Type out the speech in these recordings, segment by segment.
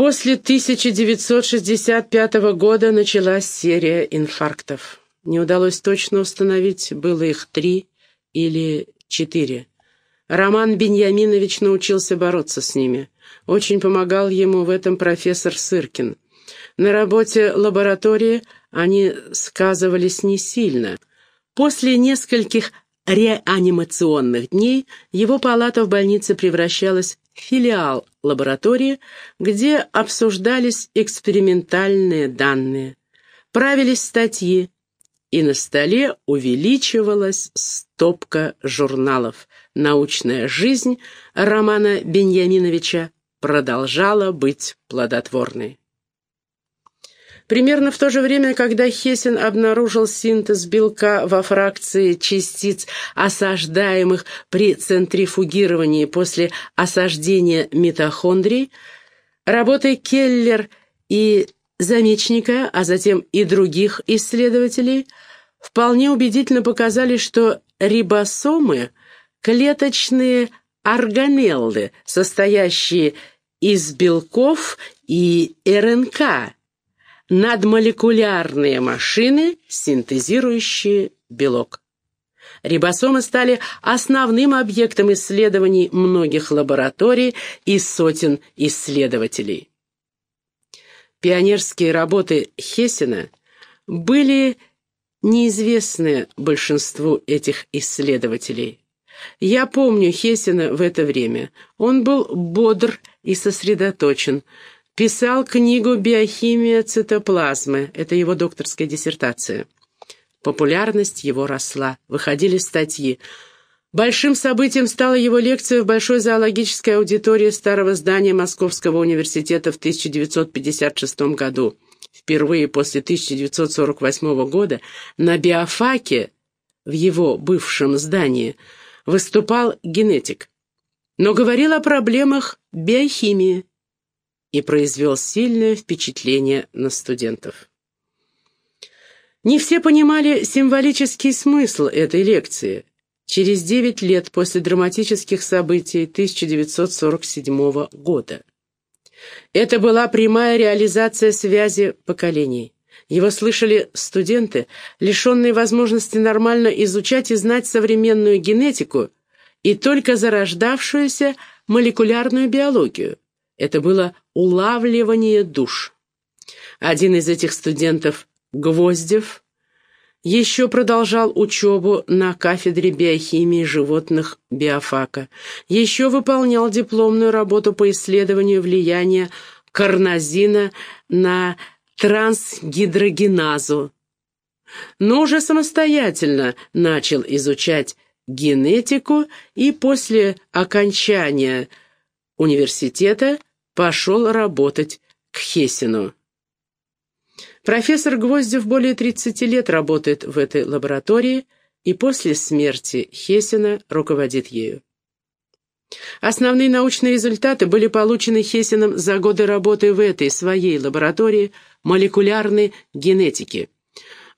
После 1965 года началась серия инфарктов. Не удалось точно установить, было их три или четыре. Роман Беньяминович научился бороться с ними. Очень помогал ему в этом профессор Сыркин. На работе лаборатории они сказывались не сильно. После нескольких реанимационных дней его палата в больнице превращалась филиал лаборатории, где обсуждались экспериментальные данные, правились статьи, и на столе увеличивалась стопка журналов. Научная жизнь Романа Беньяминовича продолжала быть плодотворной. Примерно в то же время, когда Хессен обнаружил синтез белка во фракции частиц, осаждаемых при центрифугировании после осаждения митохондрий, работы Келлер и Замечника, а затем и других исследователей, вполне убедительно показали, что рибосомы – клеточные органеллы, состоящие из белков и РНК – надмолекулярные машины, синтезирующие белок. Рибосомы стали основным объектом исследований многих лабораторий и сотен исследователей. Пионерские работы Хессена были неизвестны большинству этих исследователей. Я помню Хессена в это время. Он был бодр и сосредоточен, Писал книгу «Биохимия цитоплазмы». Это его докторская диссертация. Популярность его росла. Выходили статьи. Большим событием стала его лекция в Большой зоологической аудитории старого здания Московского университета в 1956 году. Впервые после 1948 года на биофаке в его бывшем здании выступал генетик, но говорил о проблемах биохимии и произвел сильное впечатление на студентов. Не все понимали символический смысл этой лекции. Через девять лет после драматических событий 1947 года. Это была прямая реализация связи поколений. Его слышали студенты, лишенные возможности нормально изучать и знать современную генетику и только зарождавшуюся молекулярную биологию. Это было улавливание душ. Один из этих студентов, Гвоздев, еще продолжал учебу на кафедре биохимии животных биофака, еще выполнял дипломную работу по исследованию влияния карнозина на трансгидрогеназу, но уже самостоятельно начал изучать генетику и после окончания университета пошел работать к Хесину. Профессор Гвоздев более 30 лет работает в этой лаборатории и после смерти Хесина руководит ею. Основные научные результаты были получены Хесином за годы работы в этой своей лаборатории молекулярной генетики.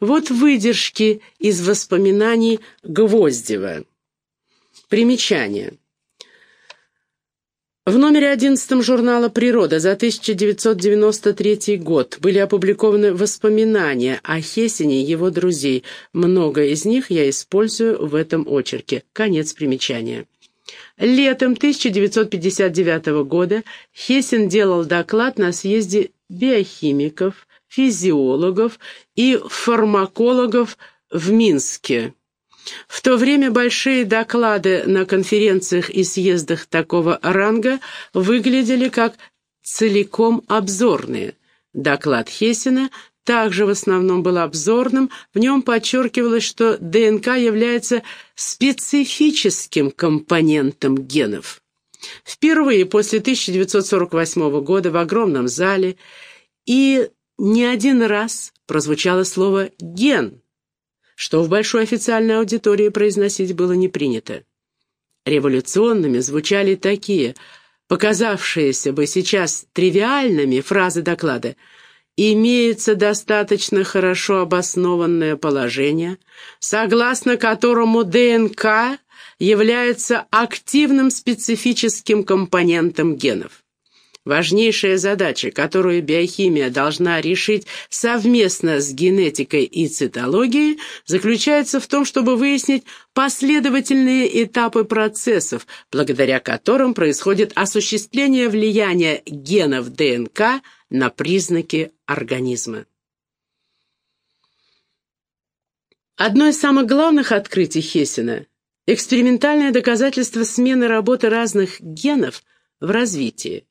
Вот выдержки из воспоминаний Гвоздева. Примечание. В номере 11 журнала «Природа» за 1993 год были опубликованы воспоминания о Хессене и его друзей. Много из них я использую в этом очерке. Конец примечания. Летом 1959 года Хессен делал доклад на съезде биохимиков, физиологов и фармакологов в Минске. В то время большие доклады на конференциях и съездах такого ранга выглядели как целиком обзорные. Доклад Хессена также в основном был обзорным, в нем подчеркивалось, что ДНК является специфическим компонентом генов. Впервые после 1948 года в огромном зале и не один раз прозвучало слово «ген», что в большой официальной аудитории произносить было не принято. Революционными звучали такие, показавшиеся бы сейчас тривиальными фразы доклада «Имеется достаточно хорошо обоснованное положение, согласно которому ДНК является активным специфическим компонентом генов. Важнейшая задача, которую биохимия должна решить совместно с генетикой и цитологией, заключается в том, чтобы выяснить последовательные этапы процессов, благодаря которым происходит осуществление влияния генов ДНК на признаки организма. Одно из самых главных открытий Хессена – экспериментальное доказательство смены работы разных генов в развитии.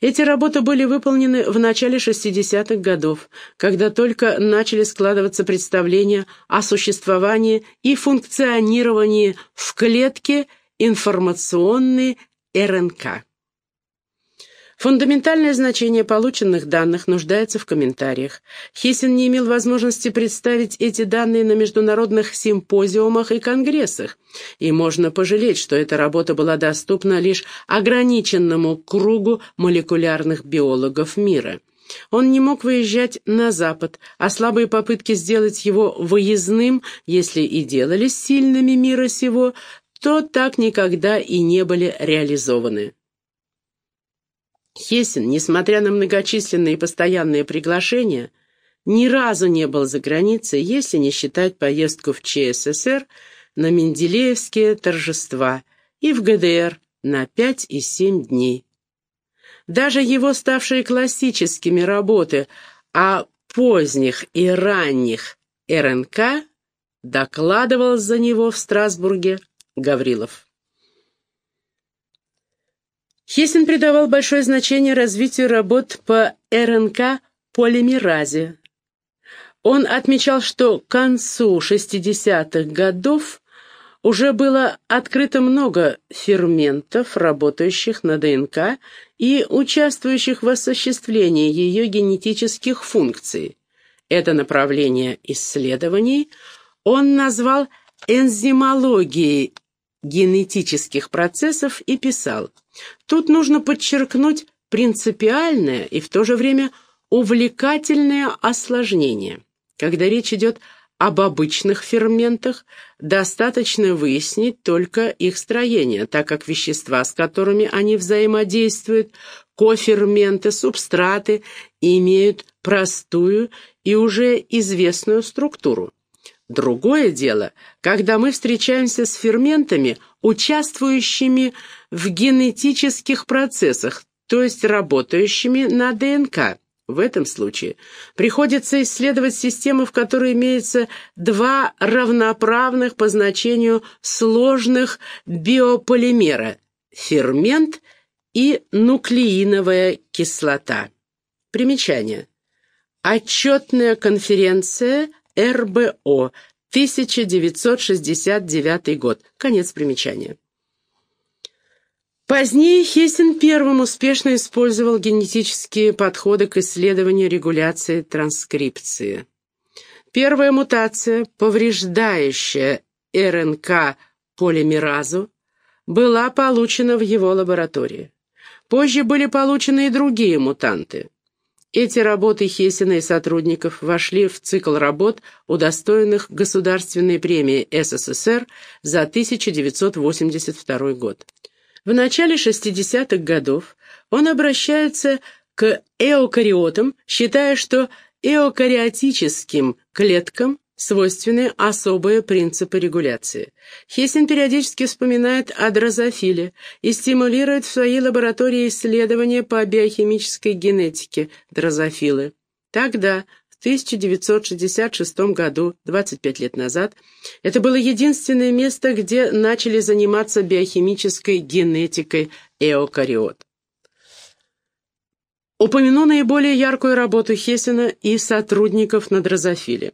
Эти работы были выполнены в начале 60-х годов, когда только начали складываться представления о существовании и функционировании в клетке информационной РНК. Фундаментальное значение полученных данных нуждается в комментариях. Хессен не имел возможности представить эти данные на международных симпозиумах и конгрессах, и можно пожалеть, что эта работа была доступна лишь ограниченному кругу молекулярных биологов мира. Он не мог выезжать на Запад, а слабые попытки сделать его выездным, если и делались сильными мира сего, то так никогда и не были реализованы. Хессен, несмотря на многочисленные постоянные приглашения, ни разу не был за границей, если не считать поездку в ЧССР на Менделеевские торжества и в ГДР на пять и семь дней. Даже его ставшие классическими работы о поздних и ранних РНК докладывал за него в Страсбурге Гаврилов. Хессен придавал большое значение развитию работ по РНК-полимеразе. Он отмечал, что к концу 60-х годов уже было открыто много ферментов, работающих на ДНК и участвующих в осуществлении ее генетических функций. Это направление исследований он назвал энзимологией генетических процессов и писал – Тут нужно подчеркнуть принципиальное и в то же время увлекательное осложнение. Когда речь идет об обычных ферментах, достаточно выяснить только их строение, так как вещества, с которыми они взаимодействуют, коферменты, субстраты, имеют простую и уже известную структуру. Другое дело, когда мы встречаемся с ферментами, участвующими в генетических процессах, то есть работающими на ДНК. В этом случае приходится исследовать системы, в которой имеется два равноправных по значению сложных биополимера – фермент и нуклеиновая кислота. Примечание. Отчетная конференция РБО, 1969 год. Конец примечания. Позднее Хессен первым успешно использовал генетические подходы к исследованию регуляции транскрипции. Первая мутация, повреждающая РНК полимеразу, была получена в его лаборатории. Позже были получены и другие мутанты. Эти работы Хессена и сотрудников вошли в цикл работ, удостоенных Государственной премии СССР за 1982 год. В начале 60-х годов он обращается к эукариотам, считая, что эукариотическим клеткам свойственны особые принципы регуляции. Хессен периодически вспоминает о дрозофиле и стимулирует в своей лаборатории исследования по биохимической генетике дрозофилы. Тогда, 1966 году, 25 лет назад, это было единственное место, где начали заниматься биохимической генетикой эукариот. Упомяну наиболее яркую работу Хессена и сотрудников на дрозофиле.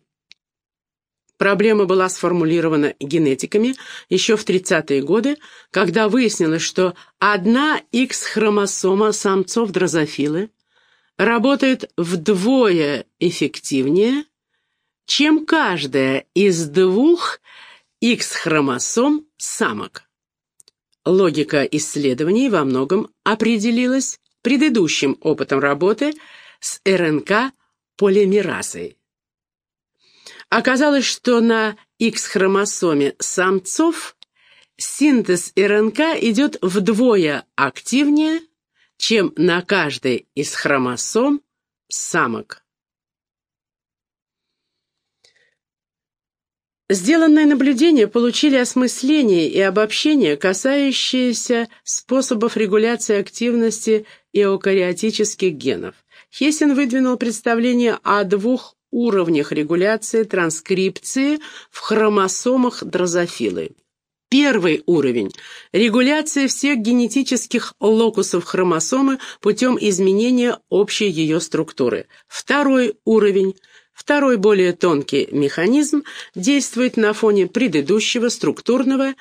Проблема была сформулирована генетиками еще в 30-е годы, когда выяснилось, что одна X-хромосома самцов дрозофилы работает вдвое эффективнее, чем каждая из двух X-хромосом самок. Логика исследований во многом определилась предыдущим опытом работы с РНК-полимеразой. Оказалось, что на X-хромосоме самцов синтез РНК идет вдвое активнее, чем на каждой из хромосом самок. Сделанные наблюдения получили осмысление и обобщение, касающиеся способов регуляции активности эукариотических генов. Хессен выдвинул представление о двух уровнях регуляции транскрипции в хромосомах дрозофилы. Первый уровень – регуляция всех генетических локусов хромосомы путем изменения общей ее структуры. Второй уровень – Второй, более тонкий механизм действует на фоне предыдущего, структурного,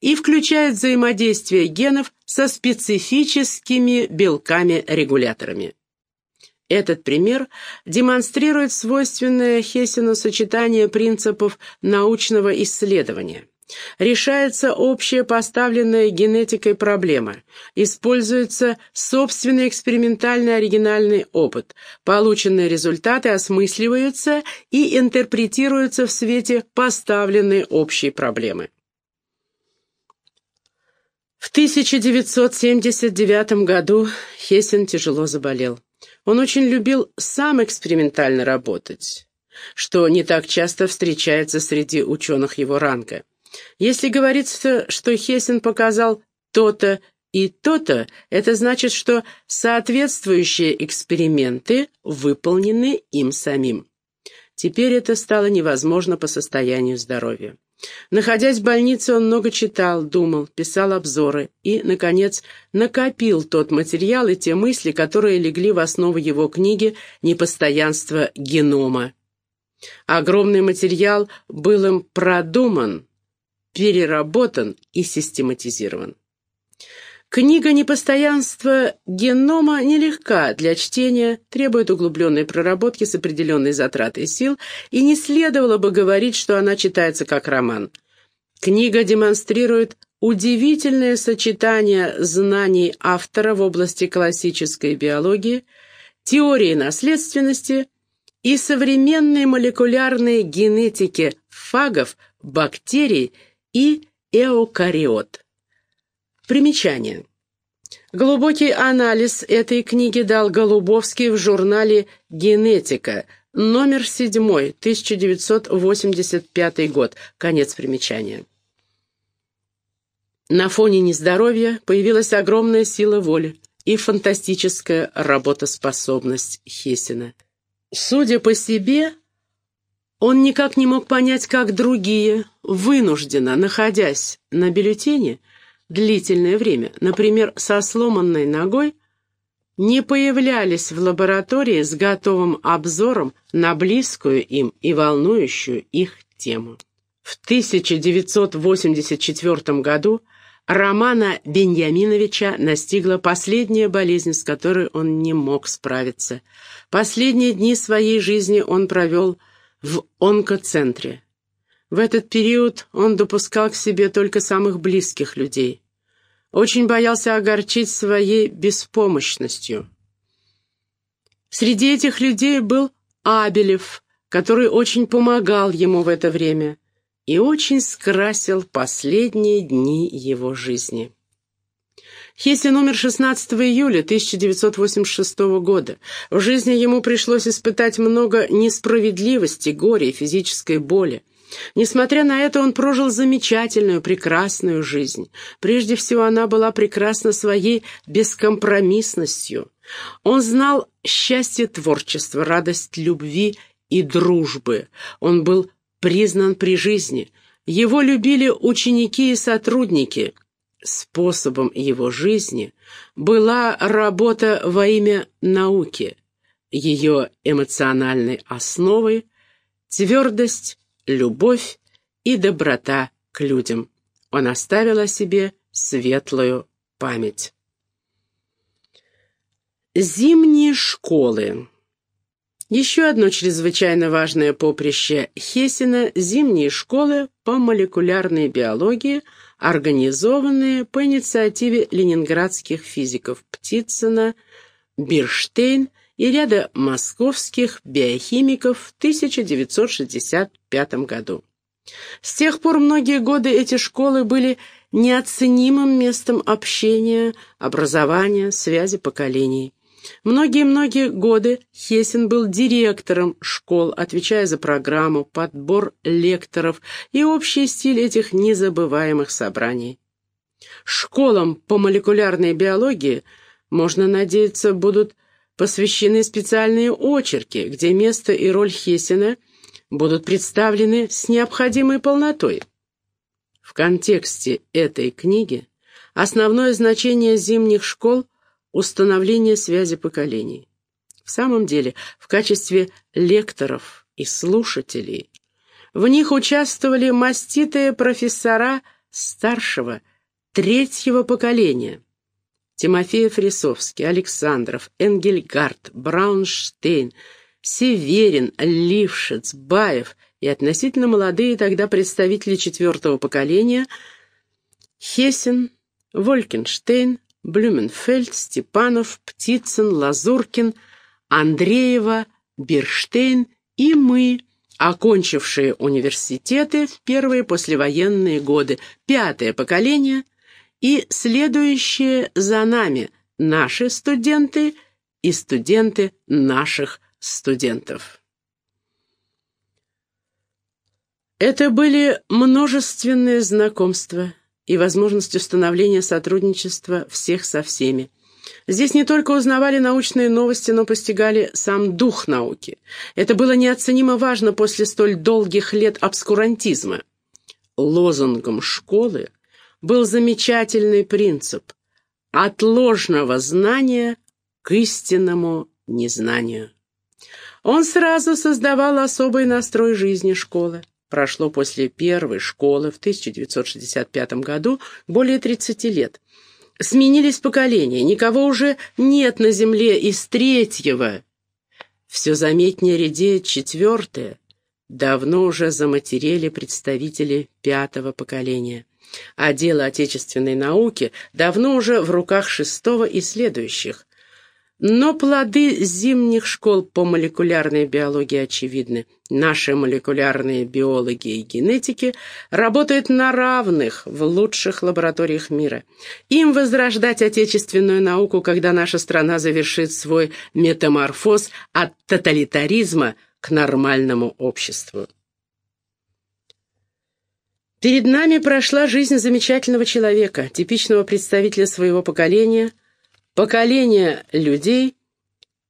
и включает взаимодействие генов со специфическими белками-регуляторами. Этот пример демонстрирует свойственное Хессену сочетание принципов научного исследования. Решается общая поставленная генетикой проблема. Используется собственный экспериментальный оригинальный опыт. Полученные результаты осмысливаются и интерпретируются в свете поставленной общей проблемы. В 1979 году Хессен тяжело заболел. Он очень любил сам экспериментально работать, что не так часто встречается среди ученых его ранга. Если говорится, что Хессен показал то-то и то-то, это значит, что соответствующие эксперименты выполнены им самим. Теперь это стало невозможно по состоянию здоровья. Находясь в больнице, он много читал, думал, писал обзоры и, наконец, накопил тот материал и те мысли, которые легли в основу его книги «Непостоянство генома». Огромный материал был им продуман, переработан и систематизирован. Книга «Непостоянство генома» нелегка для чтения, требует углубленной проработки с определенной затратой сил, и не следовало бы говорить, что она читается как роман. Книга демонстрирует удивительное сочетание знаний автора в области классической биологии, теории наследственности и современной молекулярной генетики фагов, бактерий и эукариот. Примечание. Глубокий анализ этой книги дал Голубовский в журнале «Генетика», номер 7, 1985 год, конец примечания. На фоне нездоровья появилась огромная сила воли и фантастическая работоспособность Хесина. Судя по себе, он никак не мог понять, как другие, вынужденно, находясь на бюллетене, длительное время, например, со сломанной ногой, не появлялись в лаборатории с готовым обзором на близкую им и волнующую их тему. В 1984 году Романа Беньяминовича настигла последняя болезнь, с которой он не мог справиться. Последние дни своей жизни он провел в онкоцентре. В этот период он допускал к себе только самых близких людей. Очень боялся огорчить своей беспомощностью. Среди этих людей был Абелев, который очень помогал ему в это время и очень скрасил последние дни его жизни. Хессен умер 16 июля 1986 года. В жизни ему пришлось испытать много несправедливости, горя и физической боли. Несмотря на это, он прожил замечательную, прекрасную жизнь. Прежде всего, она была прекрасна своей бескомпромиссностью. Он знал счастье творчества, радость любви и дружбы. Он был признан при жизни. Его любили ученики и сотрудники – способом его жизни была работа во имя науки, ее эмоциональной основой твердость, любовь и доброта к людям. Он оставил о себе светлую память. Зимние школы еще одно чрезвычайно важное поприще Хессена – зимние школы по молекулярной биологии – организованные по инициативе ленинградских физиков Птицына, Бирштейн и ряда московских биохимиков в 1965 году. С тех пор многие годы эти школы были неоценимым местом общения, образования, связи поколений. Многие-многие годы Хесин был директором школ, отвечая за программу, подбор лекторов и общий стиль этих незабываемых собраний. Школам по молекулярной биологии, можно надеяться, будут посвящены специальные очерки, где место и роль Хесина будут представлены с необходимой полнотой. В контексте этой книги основное значение зимних школ – установление связи поколений. В самом деле, в качестве лекторов и слушателей в них участвовали маститые профессора старшего, третьего поколения. Тимофеев Рисовский, Александров, Энгельгард, Браунштейн, Северин, Лившиц, Баев – и относительно молодые тогда представители четвертого поколения Хесен, Волькенштейн, Блюменфельд, Степанов, Птицын, Лазуркин, Андреева, Бирштейн и мы, окончившие университеты в первые послевоенные годы, пятое поколение и следующие за нами наши студенты и студенты наших студентов. Это были множественные знакомства и возможность установления сотрудничества всех со всеми. Здесь не только узнавали научные новости, но постигали сам дух науки. Это было неоценимо важно после столь долгих лет обскурантизма. Лозунгом школы был замечательный принцип «от ложного знания к истинному незнанию». Он сразу создавал особый настрой жизни школы. Прошло после первой школы в 1965 году более 30 лет. Сменились поколения, никого уже нет на земле из третьего. Все заметнее редеет четвертое. Давно уже заматерели представители пятого поколения. А дело отечественной науки давно уже в руках шестого и следующих. Но плоды зимних школ по молекулярной биологии очевидны. Наши молекулярные биологи и генетики работают на равных в лучших лабораториях мира. Им возрождать отечественную науку, когда наша страна завершит свой метаморфоз от тоталитаризма к нормальному обществу. Перед нами прошла жизнь замечательного человека, типичного представителя своего поколения – поколение людей,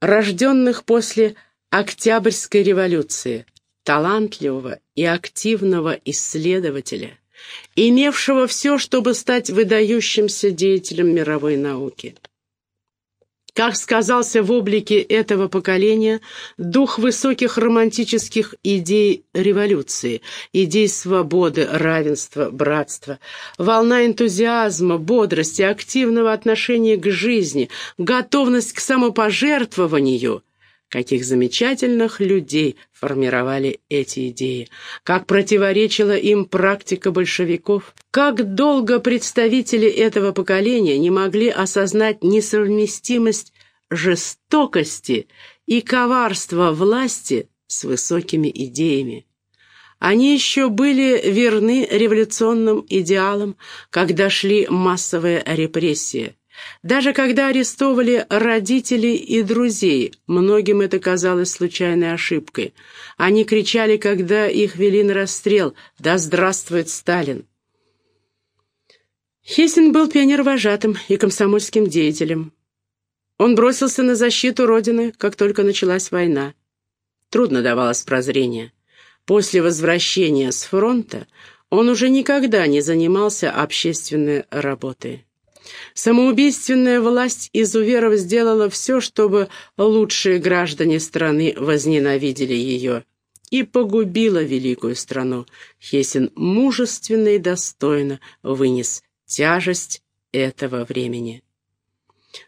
рожденных после Октябрьской революции, талантливого и активного исследователя, имевшего все, чтобы стать выдающимся деятелем мировой науки. Как сказался в облике этого поколения дух высоких романтических идей революции, идей свободы, равенства, братства, волна энтузиазма, бодрости, активного отношения к жизни, готовность к самопожертвованию – каких замечательных людей формировали эти идеи, как противоречила им практика большевиков, как долго представители этого поколения не могли осознать несовместимость жестокости и коварства власти с высокими идеями. Они еще были верны революционным идеалам, когда шли массовые репрессии. Даже когда арестовывали родителей и друзей, многим это казалось случайной ошибкой. Они кричали, когда их вели на расстрел «Да здравствует Сталин!». Хесин был пионер-вожатым и комсомольским деятелем. Он бросился на защиту Родины, как только началась война. Трудно давалось прозрение. После возвращения с фронта он уже никогда не занимался общественной работой. Самоубийственная власть изуверов сделала все, чтобы лучшие граждане страны возненавидели ее и погубила великую страну. Хесин мужественно и достойно вынес тяжесть этого времени.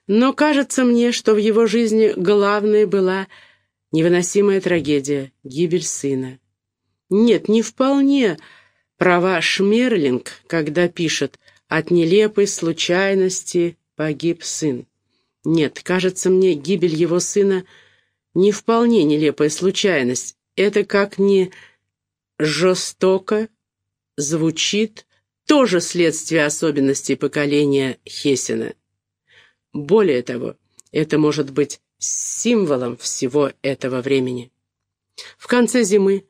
Но кажется мне, что в его жизни главной была невыносимая трагедия — гибель сына. Нет, не вполне права Шмерлинг, когда пишет от нелепой случайности погиб сын. Нет, кажется мне, гибель его сына не вполне нелепая случайность. Это как ни жестоко звучит тоже следствие особенностей поколения Хессена. Более того, это может быть символом всего этого времени. В конце зимы,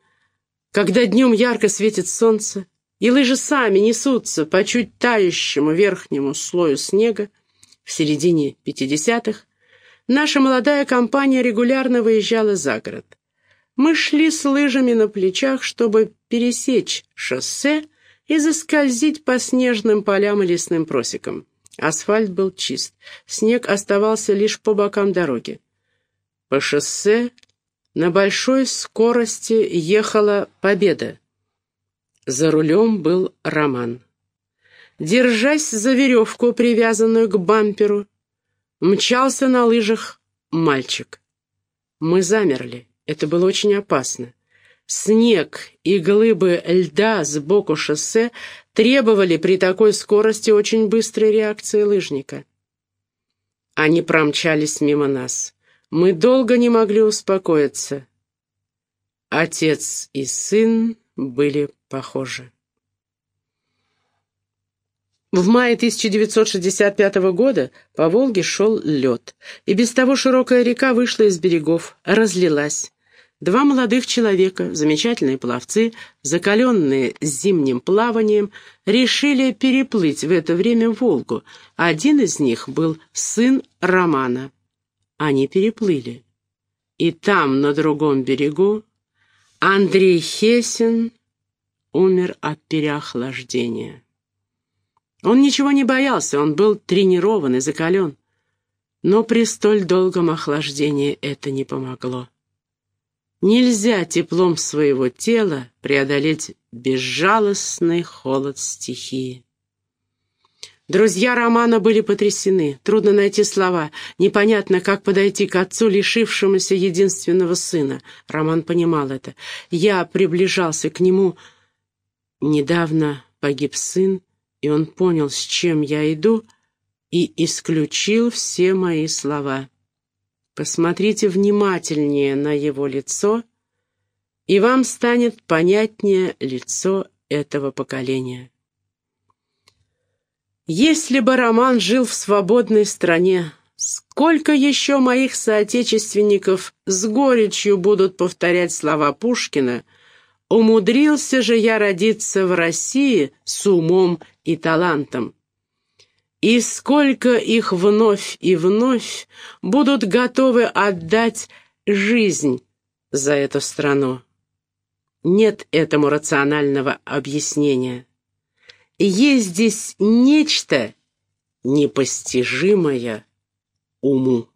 когда днем ярко светит солнце, и лыжи сами несутся по чуть тающему верхнему слою снега, в середине 50-х, наша молодая компания регулярно выезжала за город. Мы шли с лыжами на плечах, чтобы пересечь шоссе и заскользить по снежным полям и лесным просекам. Асфальт был чист, снег оставался лишь по бокам дороги. По шоссе на большой скорости ехала «Победа». За рулем был Роман. Держась за веревку, привязанную к бамперу, мчался на лыжах мальчик. Мы замерли. Это было очень опасно. Снег и глыбы льда сбоку шоссе требовали при такой скорости очень быстрой реакции лыжника. Они промчались мимо нас. Мы долго не могли успокоиться. Отец и сын были похожи. В мае 1965 года по Волге шел лед, и без того широкая река вышла из берегов, разлилась. Два молодых человека, замечательные пловцы, закаленные зимним плаванием, решили переплыть в это время Волгу. Один из них был сын Романа. Они переплыли. И там, на другом берегу, Андрей Хесин умер от переохлаждения. Он ничего не боялся, он был тренирован и закален. Но при столь долгом охлаждении это не помогло. Нельзя теплом своего тела преодолеть безжалостный холод стихии. Друзья Романа были потрясены. Трудно найти слова. Непонятно, как подойти к отцу, лишившемуся единственного сына. Роман понимал это. Я приближался к нему. Недавно погиб сын, и он понял, с чем я иду, и исключил все мои слова. Посмотрите внимательнее на его лицо, и вам станет понятнее лицо этого поколения. Если бы Роман жил в свободной стране, сколько еще моих соотечественников с горечью будут повторять слова Пушкина «Умудрился же я родиться в России с умом и талантом». И сколько их вновь и вновь будут готовы отдать жизнь за эту страну. Нет этому рационального объяснения. Есть здесь нечто непостижимое уму.